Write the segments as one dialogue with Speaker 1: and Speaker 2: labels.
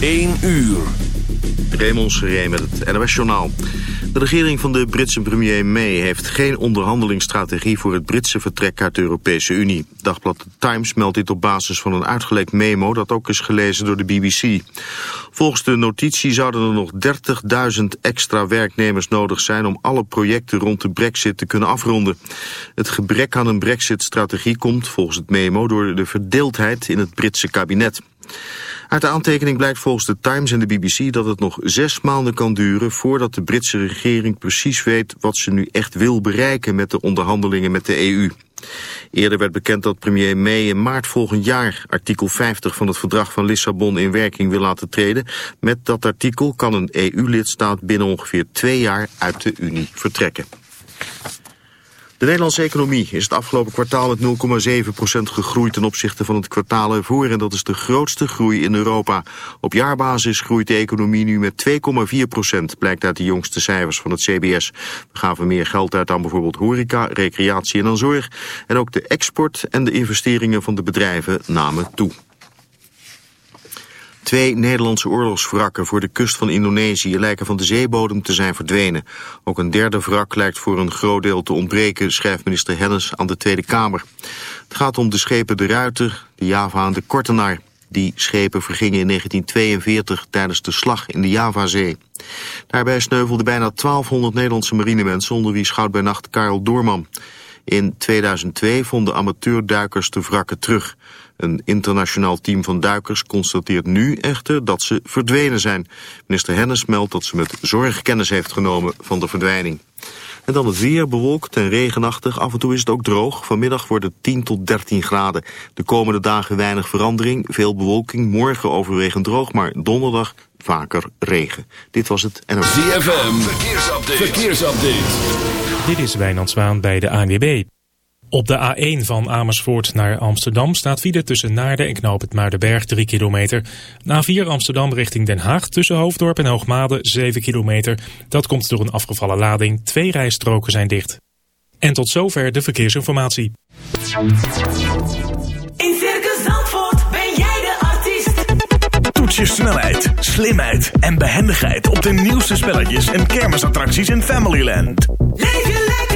Speaker 1: 1 uur.
Speaker 2: Raymond Seré met het NOS Journaal. De regering van de Britse premier May heeft geen onderhandelingsstrategie voor het Britse vertrek uit de Europese Unie. Dagblad The Times meldt dit op basis van een uitgelekt memo dat ook is gelezen door de BBC. Volgens de notitie zouden er nog 30.000 extra werknemers nodig zijn om alle projecten rond de brexit te kunnen afronden. Het gebrek aan een brexit-strategie komt volgens het memo door de verdeeldheid in het Britse kabinet. Uit de aantekening blijkt volgens de Times en de BBC dat het nog zes maanden kan duren voordat de Britse regering precies weet wat ze nu echt wil bereiken met de onderhandelingen met de EU. Eerder werd bekend dat premier May in maart volgend jaar artikel 50 van het verdrag van Lissabon in werking wil laten treden. Met dat artikel kan een EU-lidstaat binnen ongeveer twee jaar uit de Unie vertrekken. De Nederlandse economie is het afgelopen kwartaal met 0,7% gegroeid ten opzichte van het kwartaal ervoor en dat is de grootste groei in Europa. Op jaarbasis groeit de economie nu met 2,4%, blijkt uit de jongste cijfers van het CBS. We gaven meer geld uit aan bijvoorbeeld horeca, recreatie en dan zorg. En ook de export en de investeringen van de bedrijven namen toe. Twee Nederlandse oorlogswrakken voor de kust van Indonesië lijken van de zeebodem te zijn verdwenen. Ook een derde wrak lijkt voor een groot deel te ontbreken, schrijft minister Hennis aan de Tweede Kamer. Het gaat om de schepen De Ruiter, de Java en de Kortenaar. Die schepen vergingen in 1942 tijdens de slag in de Javazee. Daarbij sneuvelden bijna 1200 Nederlandse marinemensen, onder wie schout bij nacht Karel Doorman. In 2002 vonden amateurduikers de wrakken terug. Een internationaal team van duikers constateert nu echter dat ze verdwenen zijn. Minister Hennis meldt dat ze met zorg kennis heeft genomen van de verdwijning. En dan het weer, bewolkt en regenachtig. Af en toe is het ook droog. Vanmiddag wordt het 10 tot 13 graden. De komende dagen weinig verandering, veel bewolking. Morgen overwegend droog, maar donderdag vaker regen. Dit was het NOS.
Speaker 1: ZFM, verkeersupdate. verkeersupdate.
Speaker 3: Dit is Wijnand Zwaan bij de ANWB. Op de A1 van Amersfoort naar Amsterdam staat file tussen Naarden en Knoop het Muidenberg 3 kilometer. Na 4 Amsterdam richting Den Haag tussen Hoofddorp en Hoogmade 7 kilometer. Dat komt door een afgevallen lading. Twee rijstroken zijn dicht. En tot zover de verkeersinformatie.
Speaker 4: In Circus Zandvoort ben jij de artiest.
Speaker 5: Toets je snelheid, slimheid en behendigheid op de nieuwste spelletjes en kermisattracties in Familyland.
Speaker 4: Leef je lekker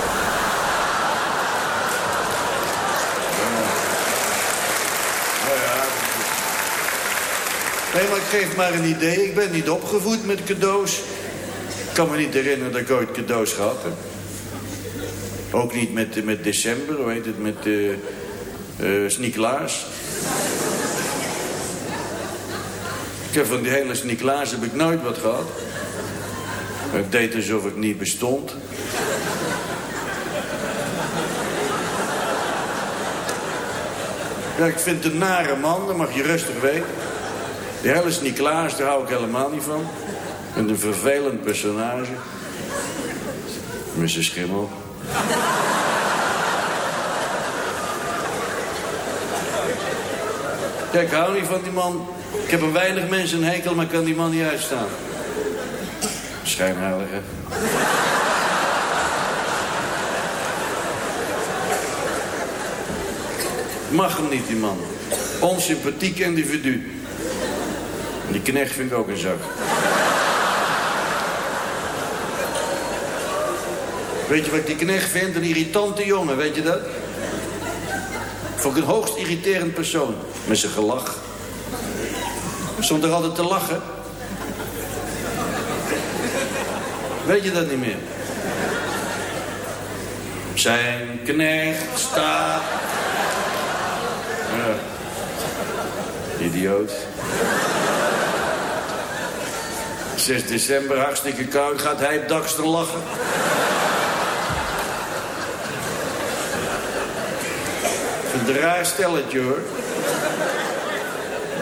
Speaker 6: Geef maar een idee. Ik ben niet opgevoed met cadeaus. Ik kan me niet herinneren dat ik ooit cadeaus gehad heb. Ook niet met, met december, hoe heet het, met uh, uh. Ik heb van die hele Sint-Niklaas heb ik nooit wat gehad. Ik deed alsof ik niet bestond. Ja, ik vind een nare man, dat mag je rustig weten. Die hele Sint-Niklaas, daar hou ik helemaal niet van. En een vervelend personage. Zijn schimmel. Ja, ik hou niet van die man. Ik heb een weinig mensen een hekel, maar kan die man niet uitstaan. Schijnheilige. Mag hem niet, die man. Onsympathiek individu. Die knecht vind ik ook een zak. Weet je wat ik die knecht vind? Een irritante jongen, weet je dat? Vond ik een hoogst irriterend persoon. Met zijn gelach. Stond er altijd te lachen. Weet je dat niet meer? Zijn knecht staat... Ja. Idioot. 6 december, hartstikke koud, gaat hij op dakster lachen. Een stelletje hoor.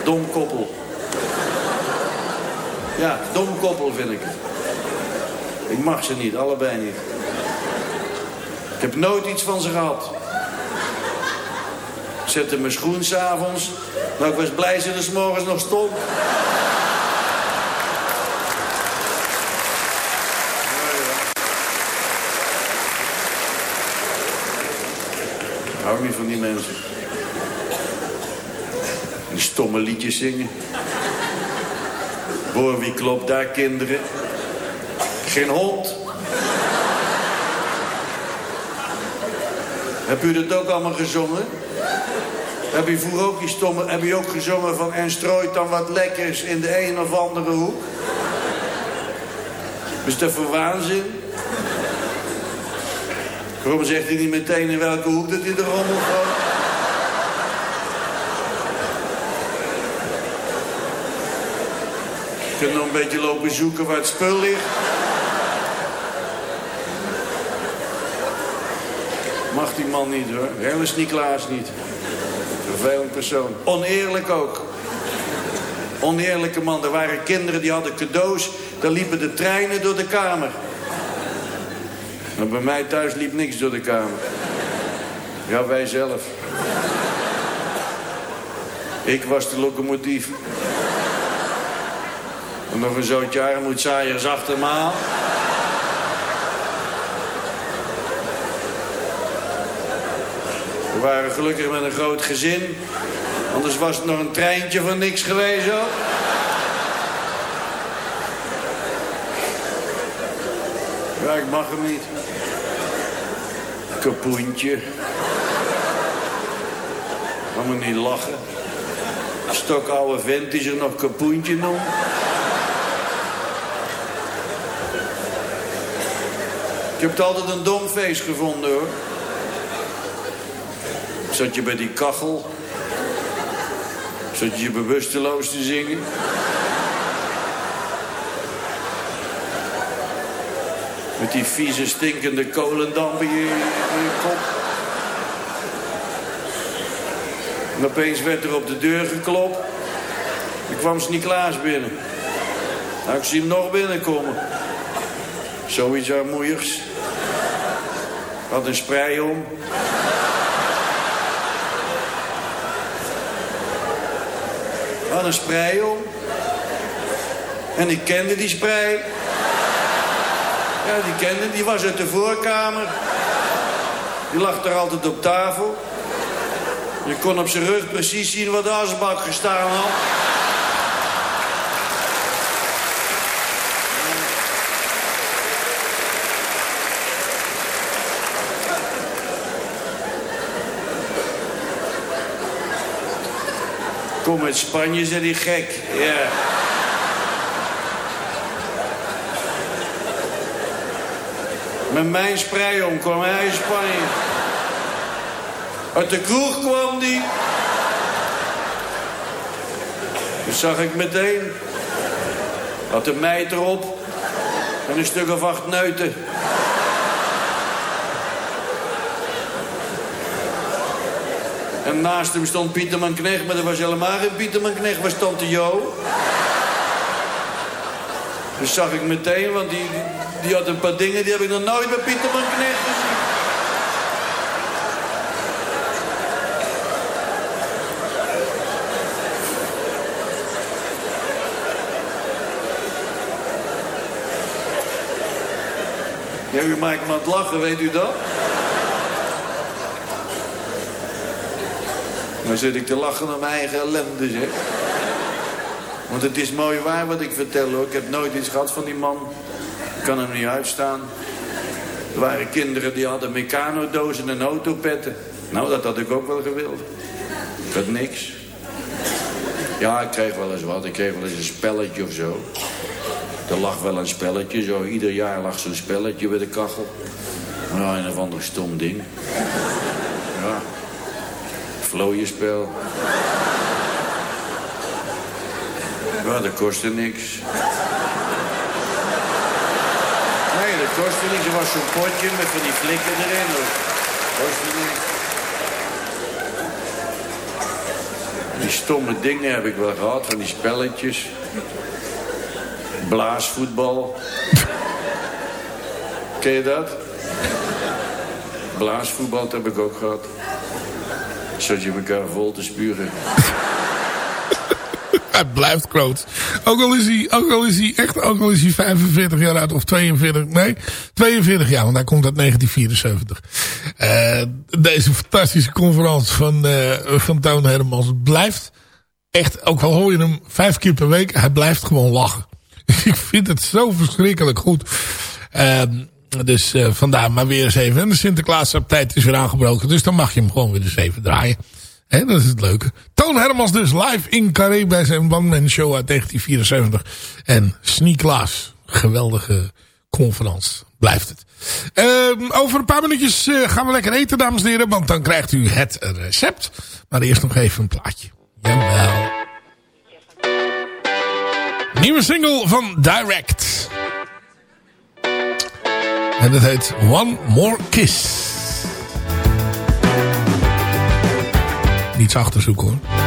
Speaker 6: Dom koppel. Ja, dom koppel vind ik het. Ik mag ze niet, allebei niet. Ik heb nooit iets van ze gehad. Ik zette mijn schoen s'avonds. Nou, ik was blij ze er 's morgens nog stond. Van die mensen. Die stomme liedjes zingen. Hoor, wie klopt daar, kinderen? Geen hond. Heb u dat ook allemaal gezongen? Heb u vroeger ook die stomme... Heb u ook gezongen van... En strooit dan wat lekkers in de een of andere hoek? Is dat voor waanzin? Waarom zegt hij niet meteen in welke hoek dat hij de rommel gooit? Je kunt nog een beetje lopen zoeken waar het spul ligt. Mag die man niet hoor. Helemaal Niklaas niet. Vervelend persoon. Oneerlijk ook. Oneerlijke man. Er waren kinderen die hadden cadeaus. Daar liepen de treinen door de kamer. En bij mij thuis liep niks door de kamer. Ja, wij zelf. Ik was de locomotief. En nog een zootje armoedzaaiers achter me. We waren gelukkig met een groot gezin. Anders was het nog een treintje van niks geweest ook. Ja, ik mag hem niet. Kapoentje. Mag me niet lachen. Stokoude vent die zich nog kapoentje noemt. Ik heb het altijd een dom feest gevonden hoor. Zat je bij die kachel. Zat je je bewusteloos te zingen. Die vieze stinkende kolendamp in je, in kop. En opeens werd er op de deur geklopt. Er kwam Sint-Niklaas binnen. Nou, ik zie hem nog binnenkomen. Zoiets armoeigs. Had een sprei om. Had een sprei om. En ik kende die sprei. Ja, die kende, die was uit de voorkamer. Die lag er altijd op tafel. Je kon op zijn rug precies zien wat de asbak gestaan had. Kom uit Spanje, zei die gek. Ja. Met mijn sprei om kwam hij in Spanje. Uit de kroeg kwam die. Dat zag ik meteen. Had een meid erop. En een stuk of acht neuten. En naast hem stond Pieterman Knecht, maar dat was helemaal geen Pieterman Knecht, was tante Jo. Dus zag ik meteen, want die, die had een paar dingen... die heb ik nog nooit bij Pieterman Knecht gezien. Ja, u maakt me aan het lachen, weet u dat? Dan zit ik te lachen om mijn eigen ellende, zeg. Want het is mooi waar wat ik vertel, hoor. Ik heb nooit iets gehad van die man. Ik kan hem niet uitstaan. Er waren kinderen die hadden mecanodozen en autopetten. Nou, dat had ik ook wel gewild. Ik niks. Ja, ik kreeg wel eens wat. Ik kreeg wel eens een spelletje of zo. Er lag wel een spelletje, zo. Ieder jaar lag zo'n spelletje bij de kachel. Nou, een of ander stom ding. Ja. Vlooienspel. Ja, dat kostte niks. Nee, dat kostte niks. Er was zo'n potje met van die flikken erin. Dat kostte niks. Die stomme dingen heb ik wel gehad, van die spelletjes. Blaasvoetbal. Ken je dat? Blaasvoetbal heb ik ook gehad. Zat je elkaar vol te spuren.
Speaker 7: Hij blijft groot. Ook al is hij, ook al is hij echt, ook al is hij 45 jaar oud of 42, nee, 42 jaar, want hij komt uit 1974. Eh, deze fantastische conferentie van, eh, van Toon Hermans blijft echt, ook al hoor je hem vijf keer per week, hij blijft gewoon lachen. Ik vind het zo verschrikkelijk goed. Ehm, dus eh, vandaar maar weer eens even. En de Sinterklaas tijd is weer aangebroken. Dus dan mag je hem gewoon weer eens even draaien. Hè, dat is het leuke. Toon Hermans dus live in Carré bij zijn one-man show uit 1974. En Sneaklaas. Geweldige conferentie. Blijft het. Ehm, over een paar minuutjes eh, gaan we lekker eten, dames en heren. Want dan krijgt u het recept. Maar eerst nog even een plaatje. Jawel. Nieuwe single van Direct. En dat heet One More Kiss. Niets achterzoeken hoor.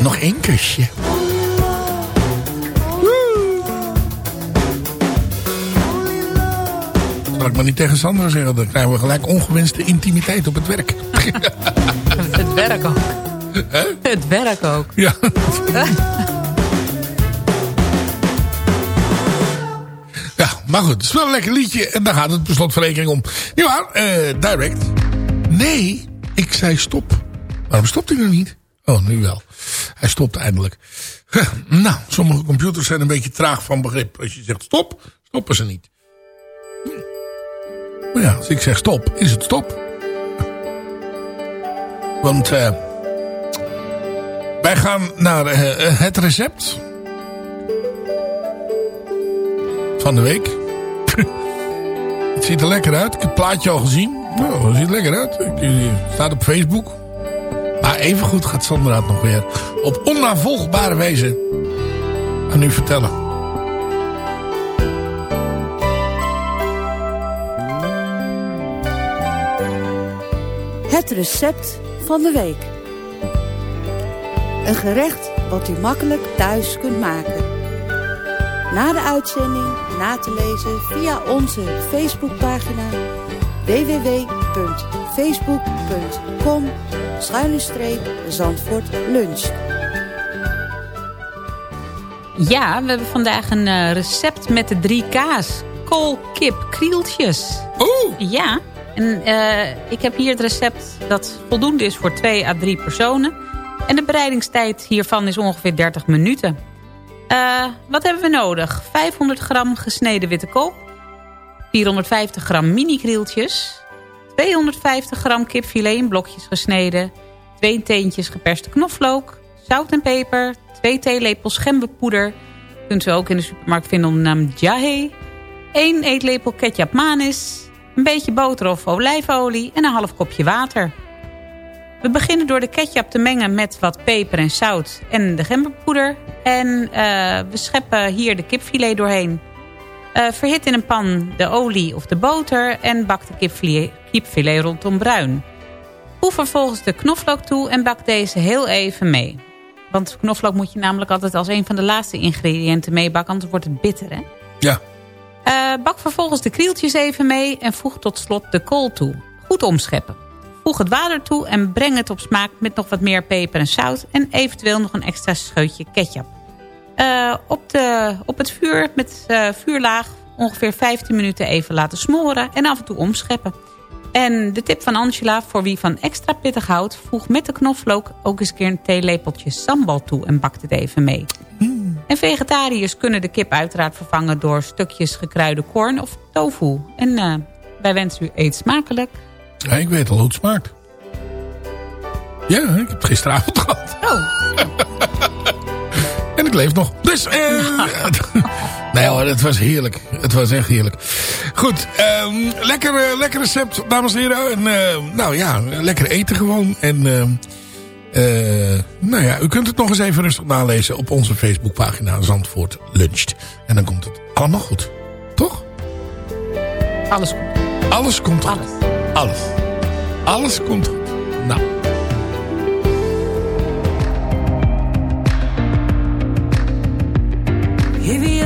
Speaker 7: Nog één kusje. Zal ik maar niet tegen Sandra zeggen. Dan krijgen we gelijk ongewenste intimiteit op het werk.
Speaker 8: Het werk ook.
Speaker 7: Hè?
Speaker 8: Het werk ook.
Speaker 7: Ja. ja, maar goed. Het is wel een lekker liedje. En daar gaat het per slotverrekening om. Ja, eh direct. Nee, ik zei stop. Waarom stopt hij nog niet? Oh, nu wel. Hij stopt eindelijk. Nou, sommige computers zijn een beetje traag van begrip. Als je zegt stop, stoppen ze niet. Hm. Maar ja, als ik zeg stop, is het stop. Want eh wij gaan naar eh, eh, het recept van de week. het ziet er lekker uit. Ik heb het plaatje al gezien. Nou, het ziet er lekker uit. Het staat op Facebook. Maar evengoed gaat Sandra het nog weer op onnavolgbare wijze aan u vertellen.
Speaker 9: Het recept van de week. Een gerecht wat u makkelijk thuis kunt maken. Na de uitzending na te lezen via onze Facebookpagina www.facebook.com Zandvoort Lunch.
Speaker 8: Ja, we hebben vandaag een eh, recept met de drie K's. Kool, kip, krieltjes.
Speaker 7: Oeh!
Speaker 8: Ja, en eh, ik heb hier het recept dat voldoende is voor twee à drie personen. En de bereidingstijd hiervan is ongeveer 30 minuten. Eh, wat hebben we nodig? 500 gram gesneden witte kool. 450 gram mini krieltjes. 250 gram kipfilet in blokjes gesneden. 2 teentjes geperste knoflook. Zout en peper. 2 theelepels gemberpoeder. Kunt u ook in de supermarkt vinden onder de naam Jahe. 1 eetlepel ketchup manis. Een beetje boter of olijfolie. En een half kopje water. We beginnen door de ketchup te mengen met wat peper en zout en de gemberpoeder. En eh, we scheppen hier de kipfilet doorheen. Eh, verhit in een pan de olie of de boter en bak de kipfilet, kipfilet rondom bruin. Voeg vervolgens de knoflook toe en bak deze heel even mee. Want knoflook moet je namelijk altijd als een van de laatste ingrediënten meebakken, anders wordt het bitter. Hè?
Speaker 7: Ja.
Speaker 8: Eh, bak vervolgens de krieltjes even mee en voeg tot slot de kool toe. Goed omscheppen. Voeg het water toe en breng het op smaak met nog wat meer peper en zout... en eventueel nog een extra scheutje ketchup. Eh, op, de, op het vuur met eh, vuurlaag ongeveer 15 minuten even laten smoren... en af en toe omscheppen. En de tip van Angela, voor wie van extra pittig houdt... voeg met de knoflook ook eens een keer een theelepeltje sambal toe... en bak het even mee. En vegetariërs kunnen de kip uiteraard vervangen... door stukjes gekruide korn of tofu. En eh, wij wensen u eet smakelijk.
Speaker 7: Ja, ik weet al hoe het smaakt. Ja, ik heb het gisteravond gehad.
Speaker 8: Oh.
Speaker 7: en ik leef nog. Dus, eh, nee hoor, het was heerlijk. Het was echt heerlijk. Goed, ehm, lekker, eh, lekker recept, dames en heren. En, eh, nou ja, lekker eten gewoon. En, eh, nou ja, u kunt het nog eens even rustig nalezen op onze Facebookpagina Zandvoort Luncht. En dan komt het allemaal goed. Toch?
Speaker 8: Alles goed.
Speaker 7: Alles komt goed. Alles. Alles komt goed. Nou.
Speaker 4: If you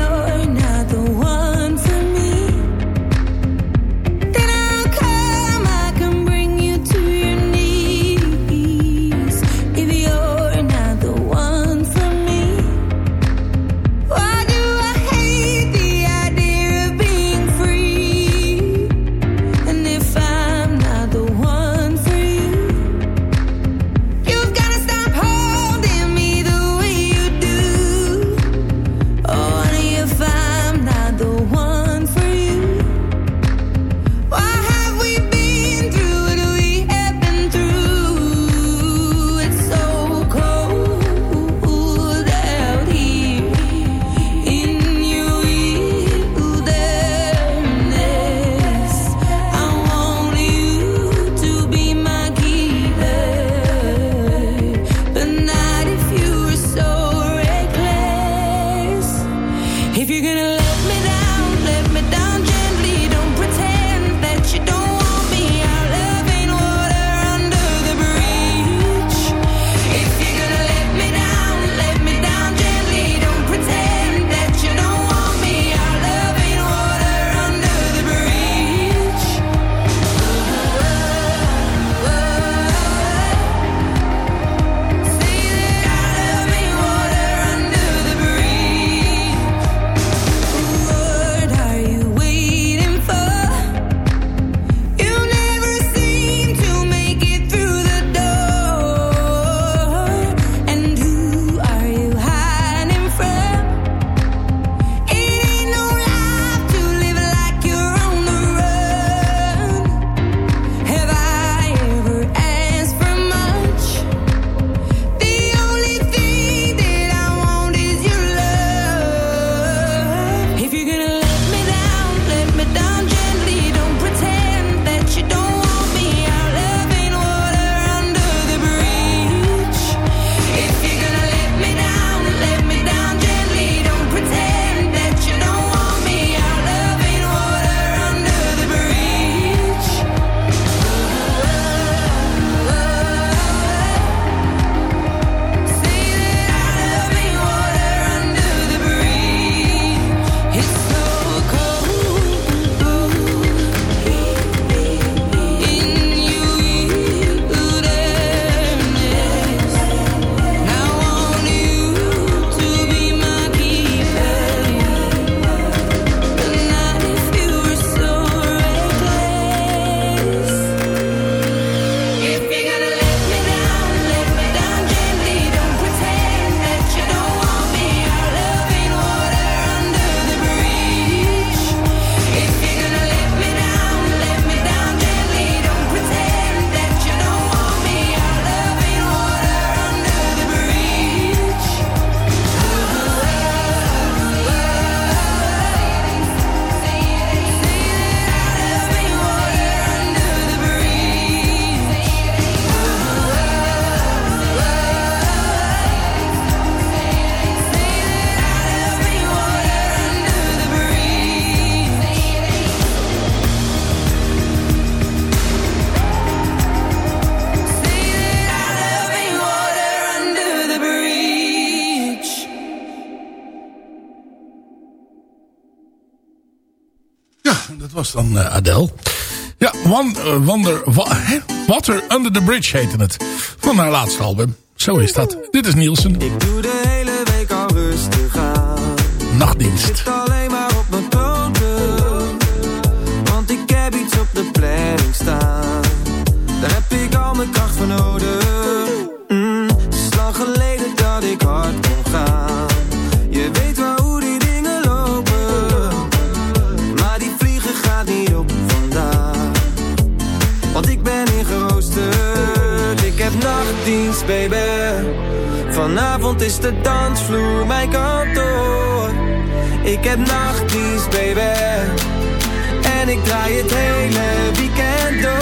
Speaker 7: was dan eh, Adele. Ja, eh, Wonder, hè? Water Under the Bridge heette het. Van haar laatste album. Zo is dat. Dit is Nielsen.
Speaker 10: Ik doe de hele week al rustig aan.
Speaker 7: Nachtdienst.
Speaker 10: Is de dansvloer mijn kantoor. Ik heb nachtdienst, baby. En ik draai het hele weekend door.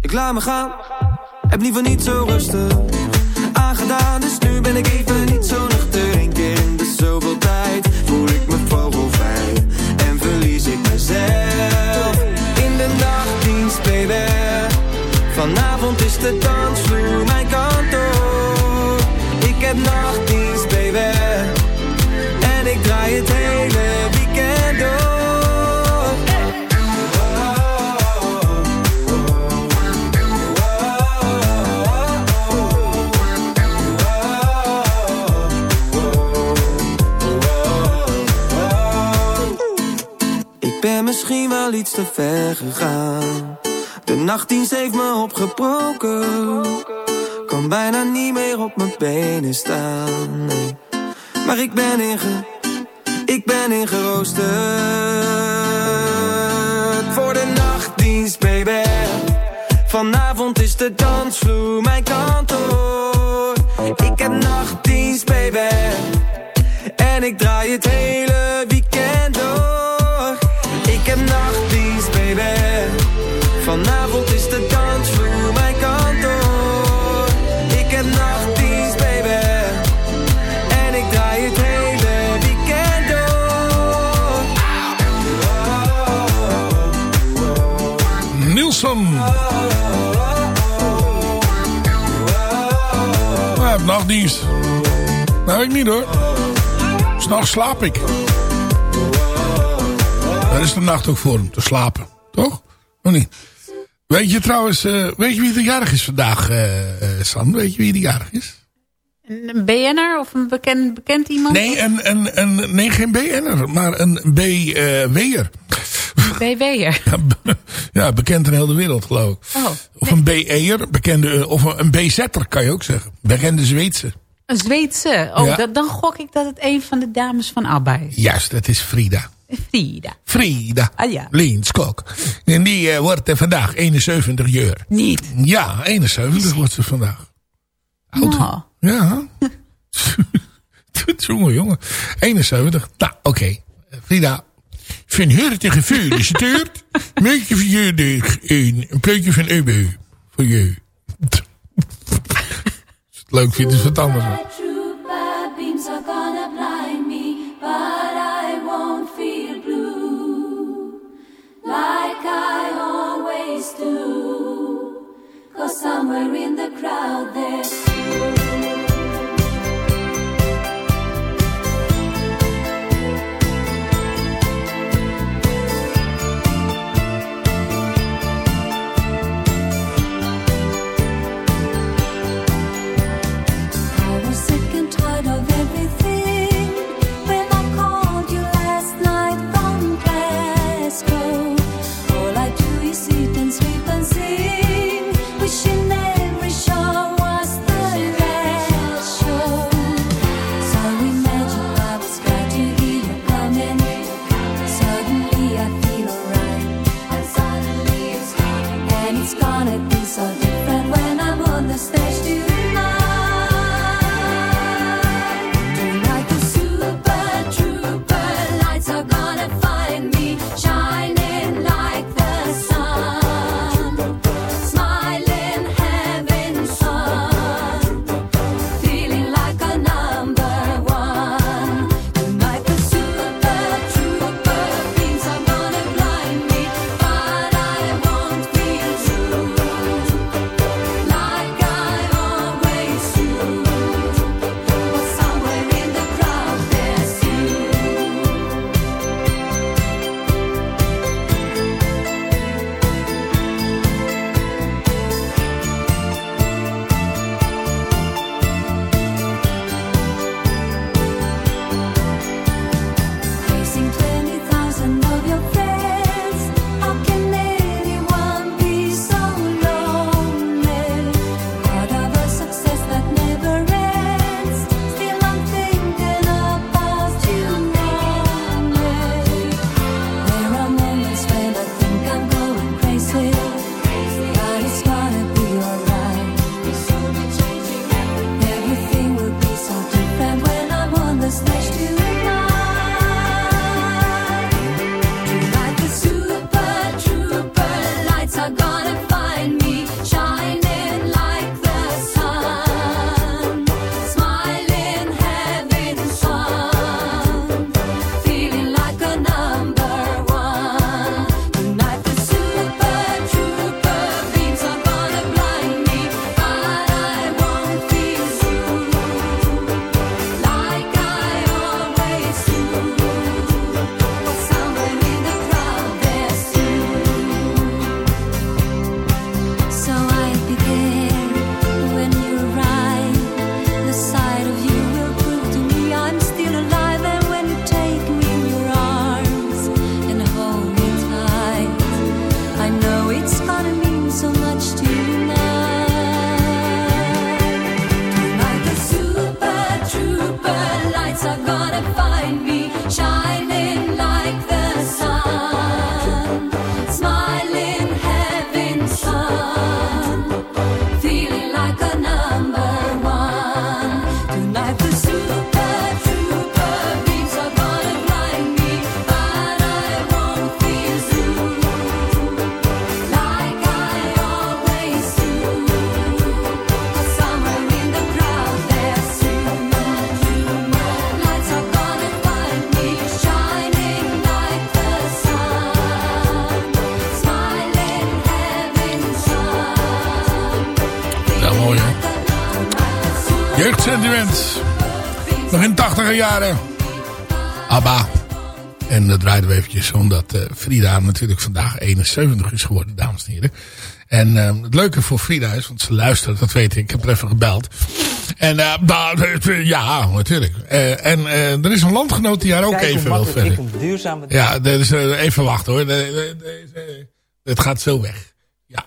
Speaker 10: Ik laat me gaan, heb liever niet zo rustig aangedaan. Dus nu ben ik even niet zo nuchter. Eén keer in de zoveel tijd voel ik me vogelvrij en verlies ik mezelf. In de nachtdienst, baby. Vanavond is de dansvloer te ver gegaan. De nachtdienst heeft me opgebroken. Kan bijna niet meer op mijn benen staan. Maar ik ben inge... Ik ben ingeroosterd. Voor de nachtdienst, baby. Vanavond is de dansvloer mijn kantoor. Ik heb nachtdienst, baby. En ik draai het hele nachtdienst.
Speaker 7: Nou, ik niet hoor. S'nachts slaap ik. Daar is de nacht ook voor hem, te slapen. Toch? Of niet? Weet je trouwens, eh, weet je wie de jarig is vandaag, eh eh, San? Weet je wie de jarig is?
Speaker 8: Een BN'er of een bekend, bekend iemand?
Speaker 7: Nee, een, een, een, nee geen BN'er, maar een BW'er.
Speaker 8: BW'er.
Speaker 7: ja, bekend in heel de wereld, geloof ik.
Speaker 8: Oh,
Speaker 7: Of een BE'er, bekende, of een BZ'er kan je ook zeggen. Bekende Zweedse.
Speaker 8: een Zweedse. Oh,
Speaker 7: Ja.
Speaker 8: dat, dan gok ik dat het een van de dames van ABBA is.
Speaker 7: Juist, dat is Frida.
Speaker 8: Frida.
Speaker 7: Frida.
Speaker 8: Ah ja.
Speaker 7: Leenskok. En die eh, wordt er vandaag 71 jaar.
Speaker 8: Niet.
Speaker 7: Ja, 71 wordt ze vandaag. Oud.
Speaker 8: Nou.
Speaker 7: Ja. jongen, jongen. 71. Nou, oké. Frida. Van harte gefeliciteerd. Meetje je de een, pleutje van Ube. Voor je. Leuk vindt, is het anders.
Speaker 4: True bad beams are gonna
Speaker 7: En dat draaiden we eventjes omdat eh, Frida natuurlijk vandaag 71 is geworden, dames en heren. En eh, het leuke voor Frida is, want ze luistert, dat weet ik. Ik heb er even gebeld. En eh, nou, eh, ja, natuurlijk. En er is een landgenoot die haar ook even wil verder.
Speaker 11: duurzame
Speaker 7: Ja, even wachten hoor. Het gaat zo weg. Ja,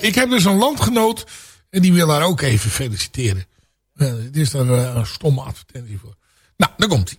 Speaker 7: ik heb dus een landgenoot en die wil haar ook even feliciteren. Dit is daar een stomme advertentie voor. Nou, daar komt hij.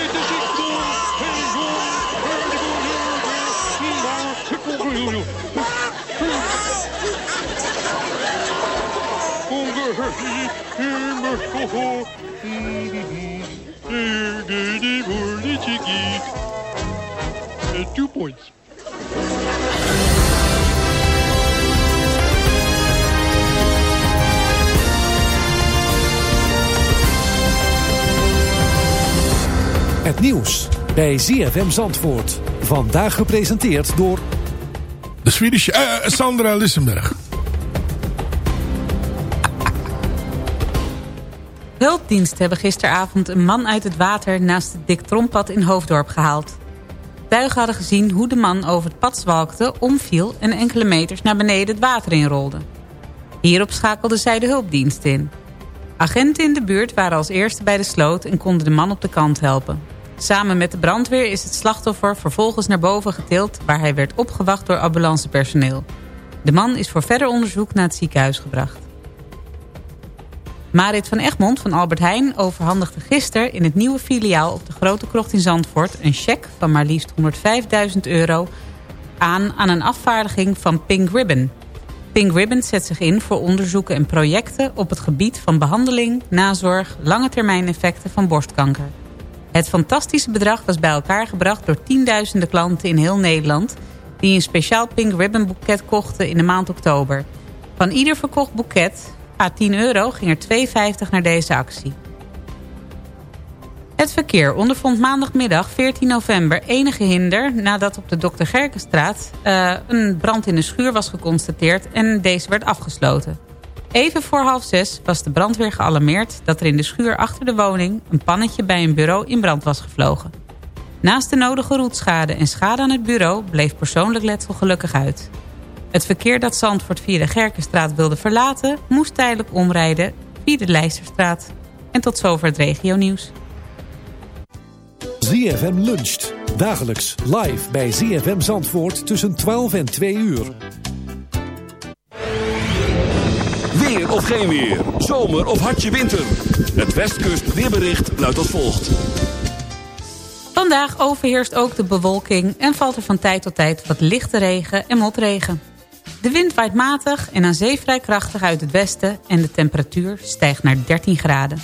Speaker 12: Two points.
Speaker 13: Het nieuws bij ZFM Zandvoort. Vandaag gepresenteerd door...
Speaker 7: De Swedish eh, Sandra Lissenberg.
Speaker 8: Hulpdiensten hebben gisteravond een man uit het water naast het Dik Trompad in Hoofddorp gehaald. Tuigen hadden gezien hoe de man over het pad zwalkte, omviel en enkele meters naar beneden het water inrolde. Hierop schakelden zij de hulpdienst in. Agenten in de buurt waren als eerste bij de sloot en konden de man op de kant helpen. Samen met de brandweer is het slachtoffer vervolgens naar boven getild... waar hij werd opgewacht door ambulancepersoneel. De man is voor verder onderzoek naar het ziekenhuis gebracht. Marit van Egmond van Albert Heijn overhandigde gisteren... in het nieuwe filiaal op de Grote Krocht in Zandvoort... een cheque van maar liefst 105.000 euro aan aan een afvaardiging van Pink Ribbon. Pink Ribbon zet zich in voor onderzoeken en projecten... op het gebied van behandeling, nazorg, lange termijn effecten van borstkanker. Het fantastische bedrag was bij elkaar gebracht door tienduizenden klanten in heel Nederland... die een speciaal Pink Ribbon boeket kochten in de maand oktober. Van ieder verkocht boeket, à 10 euro, ging er 2,50 naar deze actie. Het verkeer ondervond maandagmiddag 14 november enige hinder... nadat op de Dr. Gerkenstraat eh, een brand in de schuur was geconstateerd... en deze werd afgesloten. Even voor half zes was de brandweer gealarmeerd... dat er in de schuur achter de woning... een pannetje bij een bureau in brand was gevlogen. Naast de nodige roetschade en schade aan het bureau... bleef persoonlijk letsel gelukkig uit. Het verkeer dat Zandvoort via de Gerkenstraat wilde verlaten... moest tijdelijk omrijden via de Leijsterstraat. En tot zover het regionieuws.
Speaker 13: ZFM luncht. Dagelijks live bij ZFM Zandvoort tussen 12 en 2 uur.
Speaker 1: Of geen weer. Zomer of hartje winter. Het Westkust weerbericht luidt als volgt.
Speaker 8: Vandaag overheerst ook de bewolking en valt er van tijd tot tijd wat lichte regen en motregen. De wind waait matig en aan zee vrij krachtig uit het westen en de temperatuur stijgt naar 13 graden.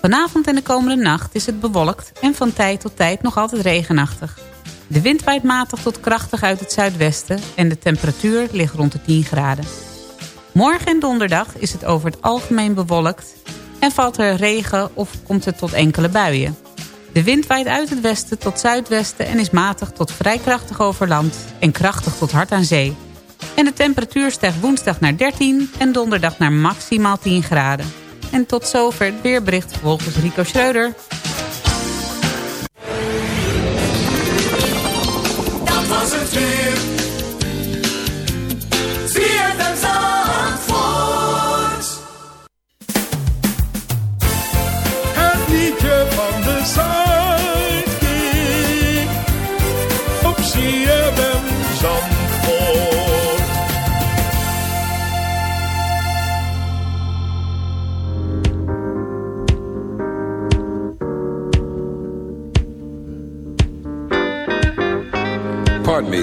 Speaker 8: Vanavond en de komende nacht is het bewolkt en van tijd tot tijd nog altijd regenachtig. De wind waait matig tot krachtig uit het zuidwesten en de temperatuur ligt rond de 10 graden. Morgen en donderdag is het over het algemeen bewolkt en valt er regen of komt het tot enkele buien. De wind waait uit het westen tot zuidwesten en is matig tot vrij krachtig over land en krachtig tot hard aan zee. En de temperatuur stijgt woensdag naar 13 en donderdag naar maximaal 10 graden. En tot zover het weerbericht volgens Rico Schreuder.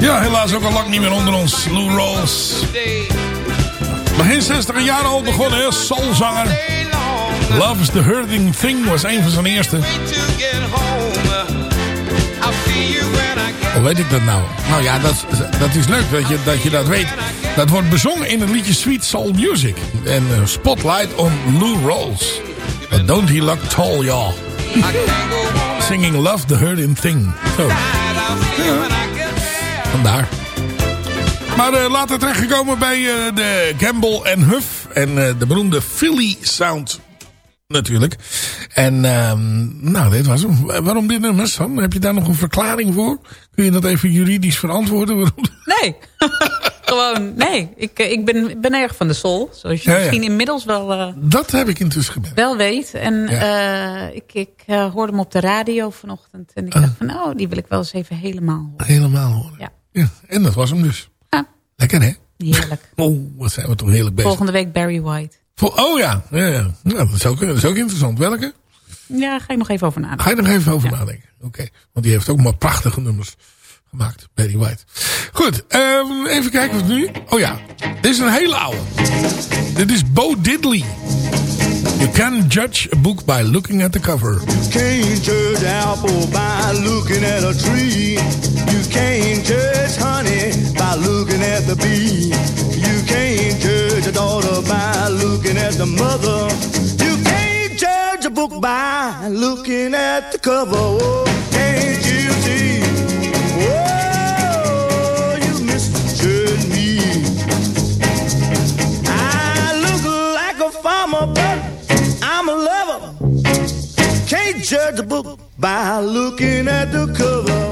Speaker 7: Ja, helaas ook al lang niet meer onder ons. Lou Rawls. Begin 60 jaar al begonnen, hè? soulzanger. Love the Hurting Thing was een van zijn eerste. Hoe weet ik dat nou? Nou ja, dat, dat is leuk dat je, dat je dat weet. Dat wordt bezongen in het liedje Sweet Soul Music. En eh, Spotlight on Lou. But don't he look tall, y'all. Singing Love the Hurting Thing. Vandaar. Maar eh, later terechtgekomen bij eh, de Gamble en Huff. En eh, de beroemde Philly Sound natuurlijk. En ehm, nou, dit was hem. Waarom dit nummer, Sam? Heb je daar nog een verklaring voor? Kun je dat even juridisch verantwoorden? Waarom?
Speaker 8: Nee, gewoon nee. Ik, ik ben, ben erg van de soul. Zoals je
Speaker 7: Ja, ja.
Speaker 8: misschien inmiddels wel, eh,
Speaker 7: Dat heb ik intussen gemerkt.
Speaker 8: wel weet. En eh, ik, ik hoorde hem op de radio vanochtend. En ik dacht van, oh, die wil ik wel eens even helemaal horen.
Speaker 7: Helemaal horen.
Speaker 8: Ja.
Speaker 7: Ja, en dat was hem dus.
Speaker 8: Ja.
Speaker 7: Lekker hè?
Speaker 8: Heerlijk.
Speaker 7: Oh, wat zijn we toch heerlijk bezig.
Speaker 8: Volgende week Barry White.
Speaker 7: Vol- oh ja, ja, ja. Nou, dat, is ook, dat is ook interessant. Welke?
Speaker 8: Ja, ga ik nog even over nadenken.
Speaker 7: Ga je nog even over nadenken. Oké, want die heeft ook maar prachtige nummers gemaakt. Barry White. Goed, ehm, even kijken wat nu. Oh ja, dit is een hele oude. Dit is Bo Diddley. You You can judge a book by looking at the cover.
Speaker 14: You can't judge an apple by looking at a tree. You can't judge honey by looking at the bee. You can't judge a daughter by looking at the mother. You can't judge a book by looking at the cover. Oh, can't you see? Oh, you misjudge me. Judge a book by looking at the cover.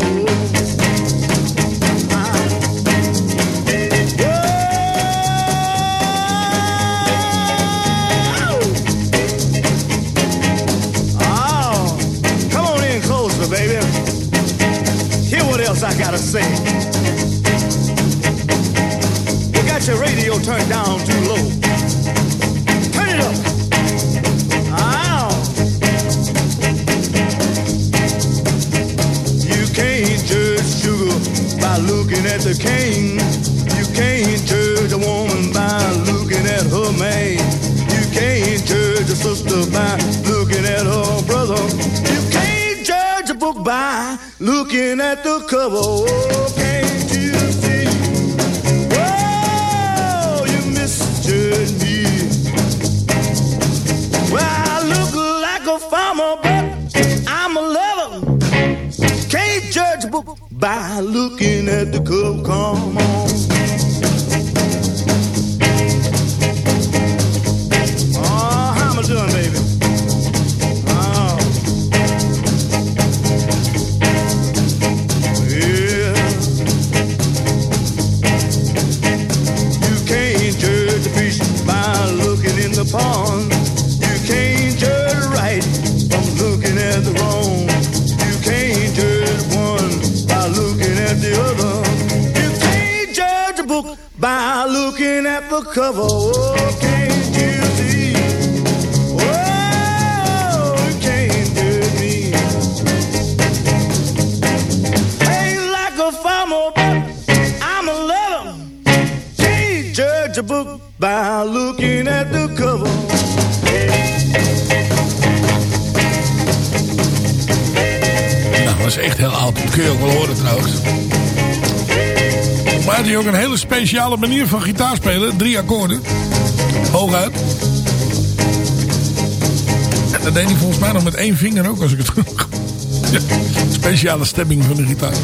Speaker 14: Oh, come on in closer, baby. Hear what else I gotta say. You got your radio turned down too low. Looking at the king. You can't judge a woman by looking at her man. You can't judge a sister by looking at her brother. You can't judge a book by looking at the cover. Looking at the cover. Come on. By looking at the cover.
Speaker 7: Nou, dat is echt heel oud. Dat kun je ook wel horen trouwens. Maar had hij ook een hele speciale manier van gitaar spelen. Drie akkoorden. Hooguit. En dat deed hij volgens mij nog met één vinger ook, als ik het goed Speciale stemming van de gitaar.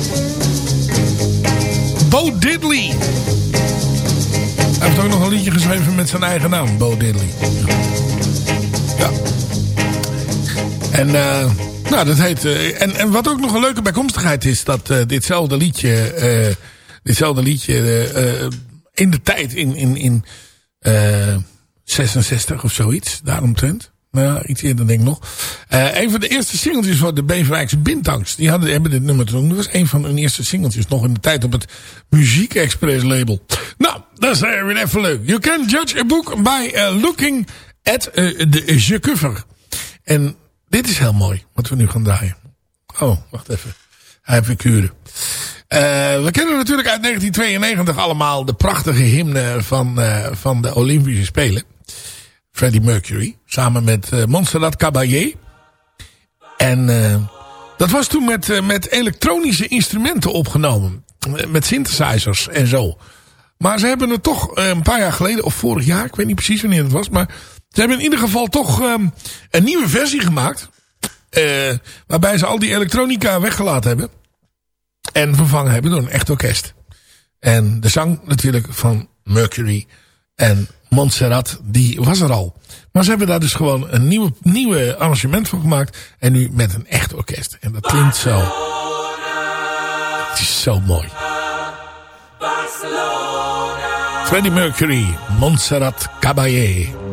Speaker 7: Bo Diddley. Hij heeft ook nog een liedje geschreven met zijn eigen naam. Bo Diddley. Ja. En... eh nou, dat heet... eh, en, en wat ook nog een leuke bijkomstigheid is... dat eh, ditzelfde liedje... ditzelfde liedje in de tijd... in, in, in eh 66 of zoiets, daaromtrent. Nou, iets eerder denk ik nog. Eh, een van de eerste singeltjes van de Beverwijkse Bintangs. Die hadden, hebben dit nummer toen. Dat was een van hun eerste singeltjes. Nog in de tijd op het Muziek Express label. Nou, dat is eh, weer even leuk. You can judge a book by eh, looking at eh, the je cover. En dit is heel mooi, wat we nu gaan draaien. Oh, wacht even. Hij heeft weer kuren. We kennen natuurlijk uit 1992 allemaal de prachtige hymne van, van de Olympische Spelen. Freddie Mercury. Samen met eh, Montserrat Caballé. En dat was toen met, met elektronische instrumenten opgenomen. Met synthesizers en zo. Maar ze hebben het toch eh, een paar jaar geleden, of vorig jaar, ik weet niet precies wanneer het was. Maar ze hebben in ieder geval toch ehm, een nieuwe versie gemaakt. eh, waarbij ze al die elektronica weggelaten hebben. En vervangen hebben door een echt orkest. En de zang natuurlijk van Mercury en Montserrat, die was er al. Maar ze hebben daar dus gewoon een nieuwe, nieuwe arrangement van gemaakt. En nu met een echt orkest. En dat klinkt zo. Het is zo mooi. Freddie Mercury, Montserrat Caballé.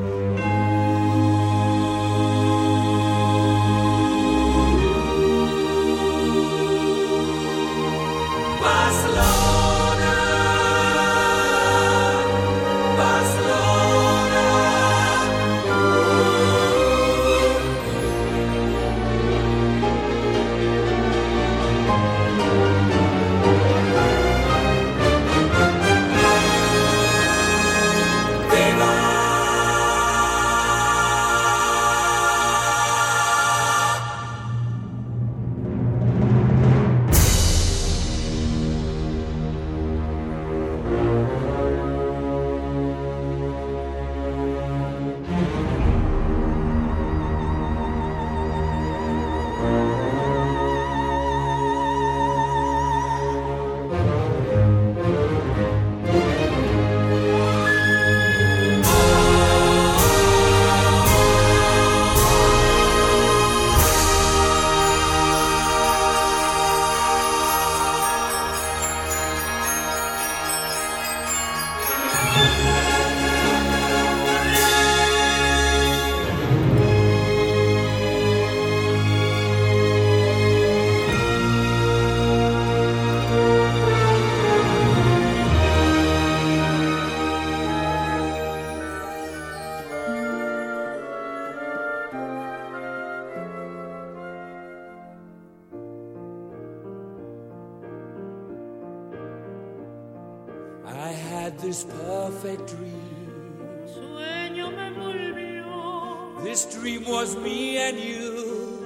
Speaker 15: This perfect dream. Sueño me volvió. This dream was me and you.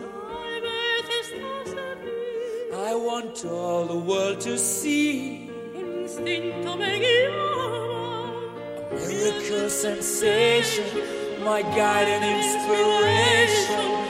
Speaker 15: I want all the world to see. Instinto me guiaba. A miracle sensation, my guide and inspiration.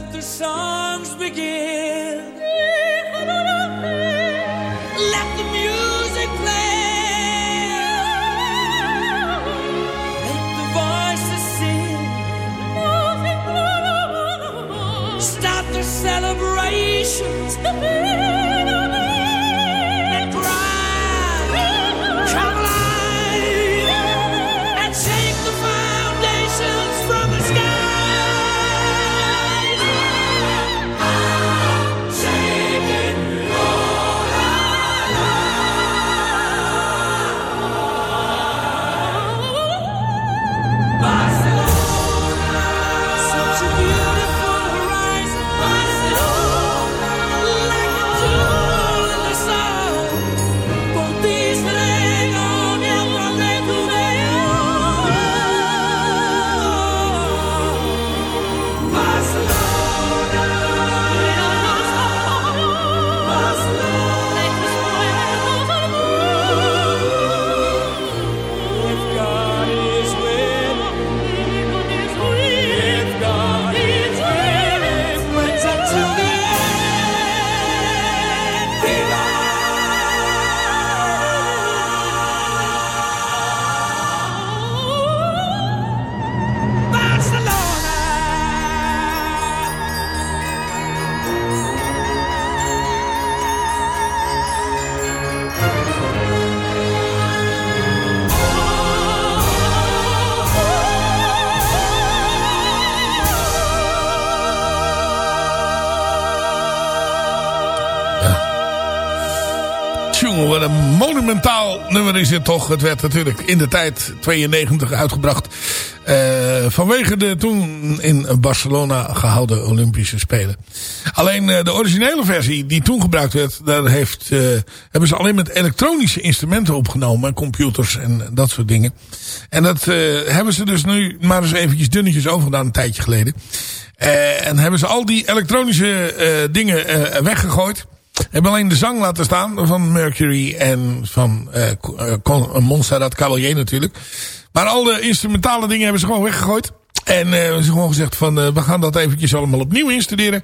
Speaker 15: Let the songs begin.
Speaker 7: Tjonge, wat een monumentaal nummer is het toch. Het werd natuurlijk in de tijd 92 uitgebracht. eh, vanwege de toen in Barcelona gehouden Olympische Spelen. Alleen eh, de originele versie die toen gebruikt werd. Daar heeft, eh, hebben ze alleen met elektronische instrumenten opgenomen. Computers en dat soort dingen. En dat hebben ze dus nu maar eens eventjes dunnetjes overgedaan een tijdje geleden. En hebben ze al die elektronische dingen weggegooid. Hebben alleen de zang laten staan van Mercury en van Con- Montserrat Caballé natuurlijk. Maar al de instrumentale dingen hebben ze gewoon weggegooid. En hebben ze gewoon gezegd van eh, we gaan dat eventjes allemaal opnieuw instuderen.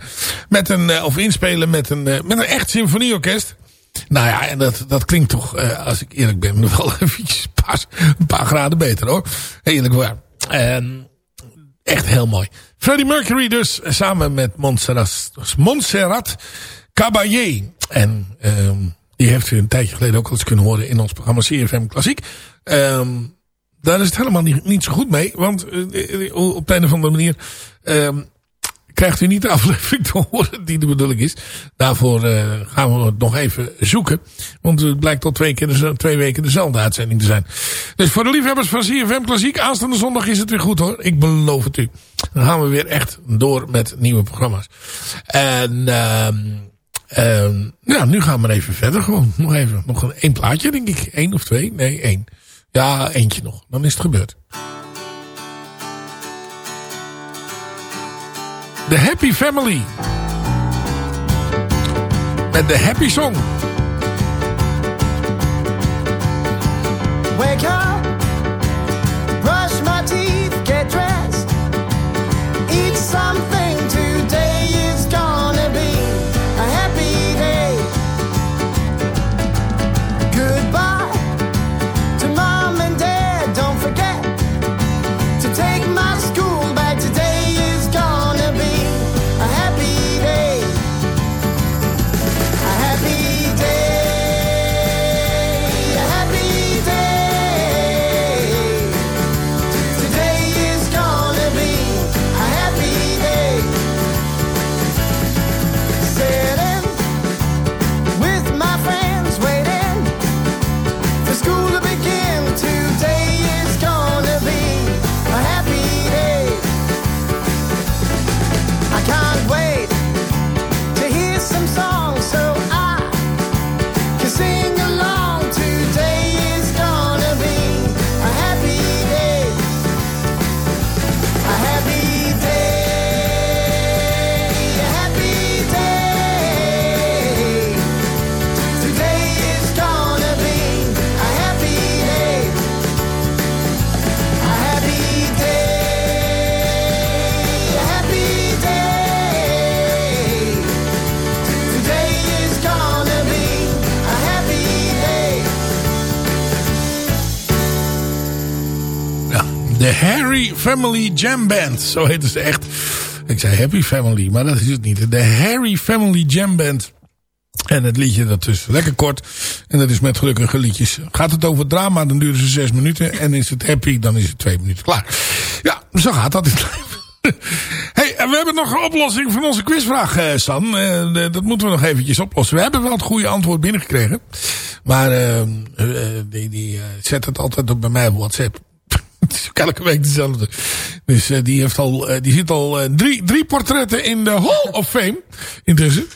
Speaker 7: Met een, eh, of inspelen met een, met een echt symfonieorkest. Nou ja, en dat, dat klinkt toch, als ik eerlijk ben, nog wel eventjes een paar, een paar graden beter hoor. Eerlijk waar. En echt heel mooi. Freddie Mercury dus, samen met Montserrat, Montserrat Caballé. En ehm die heeft u een tijdje geleden ook al eens kunnen horen in ons programma CFM Klassiek. Ehm daar is het helemaal niet, niet zo goed mee. Want eh, op de een of andere manier ehm krijgt u niet de aflevering te horen die de bedoeling is. Daarvoor eh, gaan we het nog even zoeken. Want het blijkt al twee, keer twee weken dezelfde uitzending te zijn. Dus voor de liefhebbers van CFM Klassiek, aanstaande zondag is het weer goed hoor. Ik beloof het u. Dan gaan we weer echt door met nieuwe programma's. En ehm ja, nu gaan we maar even verder gewoon. Nog even, nog een één plaatje denk ik. Eén of twee? Nee, één. Ja, eentje nog. Dan is het gebeurd. The Happy Family. Met de Happy Song.
Speaker 16: Wake up,
Speaker 7: Family Jam Band. Zo heette ze echt. Ik zei Happy Family, maar dat is het niet. De Harry Family Jam Band. En het liedje dat is lekker kort. En dat is met gelukkige liedjes. Gaat het over drama, dan duren ze zes minuten. En is het happy, dan is het twee minuten klaar. Ja, zo gaat dat in het leven. Hey, en we hebben nog een oplossing van onze quizvraag, eh, San. Eh, dat moeten we nog eventjes oplossen. We hebben wel het goede antwoord binnengekregen. Maar eh, eh, die, die zet het altijd op bij mij op WhatsApp. Het is ook elke week dezelfde. Dus eh, die, heeft al, eh, die zit al eh, drie, drie portretten in de Hall of Fame. Intussen.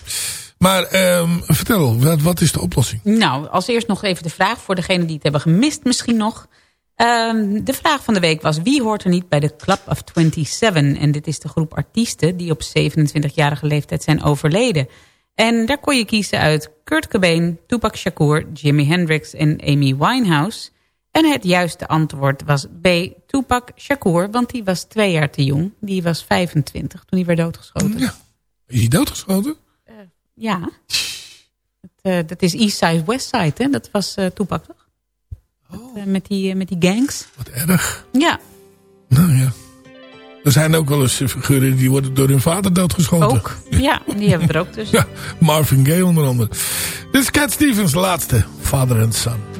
Speaker 7: Maar ehm, vertel, wat, wat is de oplossing?
Speaker 8: Nou, als eerst nog even de vraag voor degenen die het hebben gemist misschien nog. Ehm, de vraag van de week was... wie hoort er niet bij de Club of 27? En dit is de groep artiesten die op 27-jarige leeftijd zijn overleden. En daar kon je kiezen uit Kurt Cobain, Tupac Shakur, Jimi Hendrix en Amy Winehouse. En het juiste antwoord was B, Tupac Shakur, want die was twee jaar te jong. Die was 25 toen hij werd doodgeschoten. Ja.
Speaker 7: Is hij doodgeschoten?
Speaker 8: Ja. Het, eh, dat is East Side, West Side, hè? Dat was eh Tupac, toch? Eh, met, die, eh, met die gangs.
Speaker 7: Wat erg.
Speaker 8: Ja,
Speaker 7: Nou ja. Er zijn ook wel eens figuren die worden door hun vader doodgeschoten.
Speaker 8: ook. Ja, die hebben we er ook tussen.
Speaker 7: Ja, Marvin Gaye onder andere. Dit is Cat Stevens, laatste. Father and Son.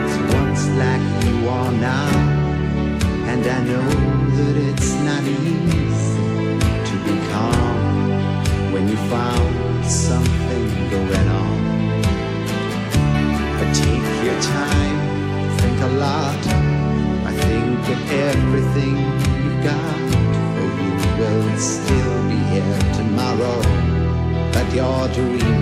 Speaker 17: like you are now, and I know that it's not easy to be calm when you found something going on. But take your time, think a lot. I think that everything you've got for you will still be here tomorrow, but your dreams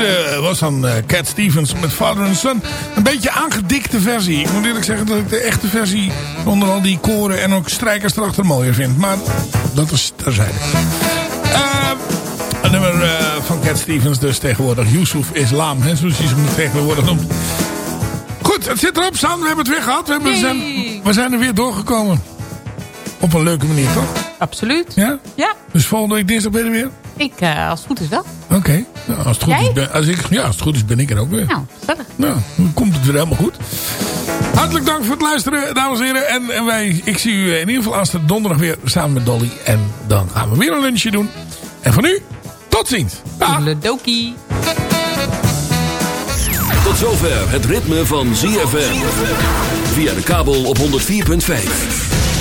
Speaker 7: Eh, was dan eh, Cat Stevens met Father and Son. Een beetje aangedikte versie. Ik moet eerlijk zeggen dat ik de echte versie... onder al die koren en ook strijkers erachter mooier vind. Maar dat is terzijde. Een nummer van Cat Stevens dus tegenwoordig. Yusuf Islam, hè, zoals hij ze tegenwoordig noemt. Goed, het zit erop, Sam. We hebben het weer gehad. We, hebben, we, zijn, we zijn er weer doorgekomen. Op een leuke manier, toch?
Speaker 8: Absoluut.
Speaker 7: Ja?
Speaker 8: Ja,
Speaker 7: Dus volgende week dinsdag ben je er weer?
Speaker 8: ik, als het goed is wel.
Speaker 7: Oké. Nou, als, het goed
Speaker 8: Jij?
Speaker 7: is, ben, als, ik, ja, als het goed is ben ik er ook weer.
Speaker 8: Nou, gezellig.
Speaker 7: Nou, dan komt het weer helemaal goed. Hartelijk dank voor het luisteren, dames en heren. En, en wij, ik zie u in ieder geval aanstaande donderdag weer samen met Dolly. En dan gaan we weer een lunchje doen. En voor nu, tot ziens.
Speaker 8: Doki.
Speaker 1: Tot zover het ritme van ZFM. Via de kabel op 104.5.